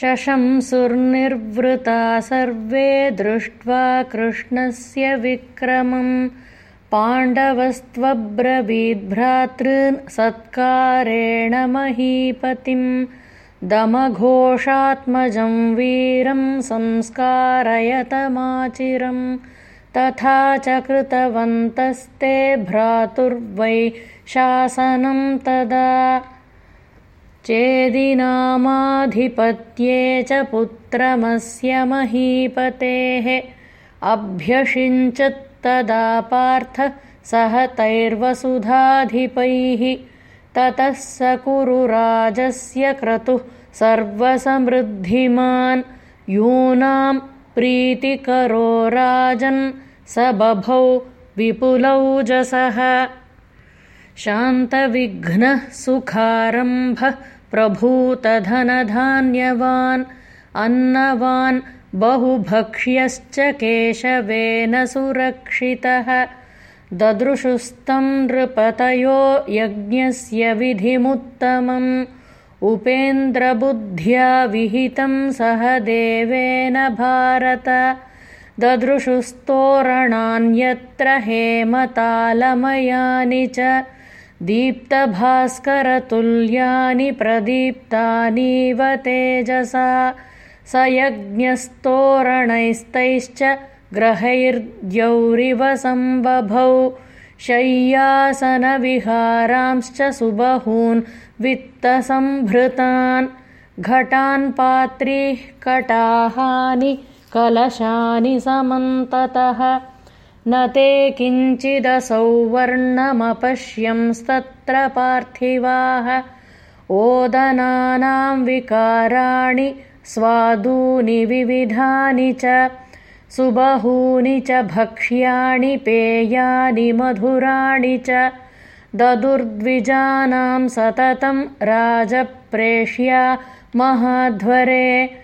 शशंसुर्निर्वृता सर्वे दृष्ट्वा कृष्णस्य विक्रमम् पाण्डवस्त्वब्रवीद्भ्रातॄन् सत्कारेण महीपतिम्। दमघोषात्मजं वीरं संस्कारयतमाचिरम्। तथा च कृतवन्तस्ते भ्रातुर्वै शासनं तदा चेदिनामाधिपत्ये च पुत्रमस्य महीपतेः अभ्यषिञ्चत्तदा पार्थ सह तैर्वसुधाधिपैः ततः स कुरुराजस्य क्रतुः सर्वसमृद्धिमान्। यूनां प्रीतिकरो राजन् स बभौ विपुलौजसः शान्तविघ्नः सुखारम्भः प्रभूतधनधान्यवान् अन्नवान् बहुभक्ष्यश्च केशवेन सुरक्षितः। ददृशुस्तं नृपतयो यज्ञस्य विधिमुत्तमम्। उपेन्द्रबुद्ध्या विहितं सह देवेन भारत। ददृशुस्तोरणान्यत्र हेमतालमयानि च दीप्तभास्करतुल्यानि प्रदीप्तानीव तेजसा स यज्ञस्तोरणैस्तैश्च ग्रहैर्द्यौरिव सम्बभौ शय्यासनविहारांश्च सुबहून् वित्तसम्भृतान् घटान् पात्रीः कटाहानि कलशानि समन्ततः न ते किञ्चिदसौ वर्णमपश्यंस्तत्र पार्थिवाः। ओदनानां विकाराणि स्वादूनि विविधानि च सुबहूनि च भक्ष्याणि पेयानि मधुराणि च। ददुर्द्विजानां सततं राजप्रेष्या महाध्वरे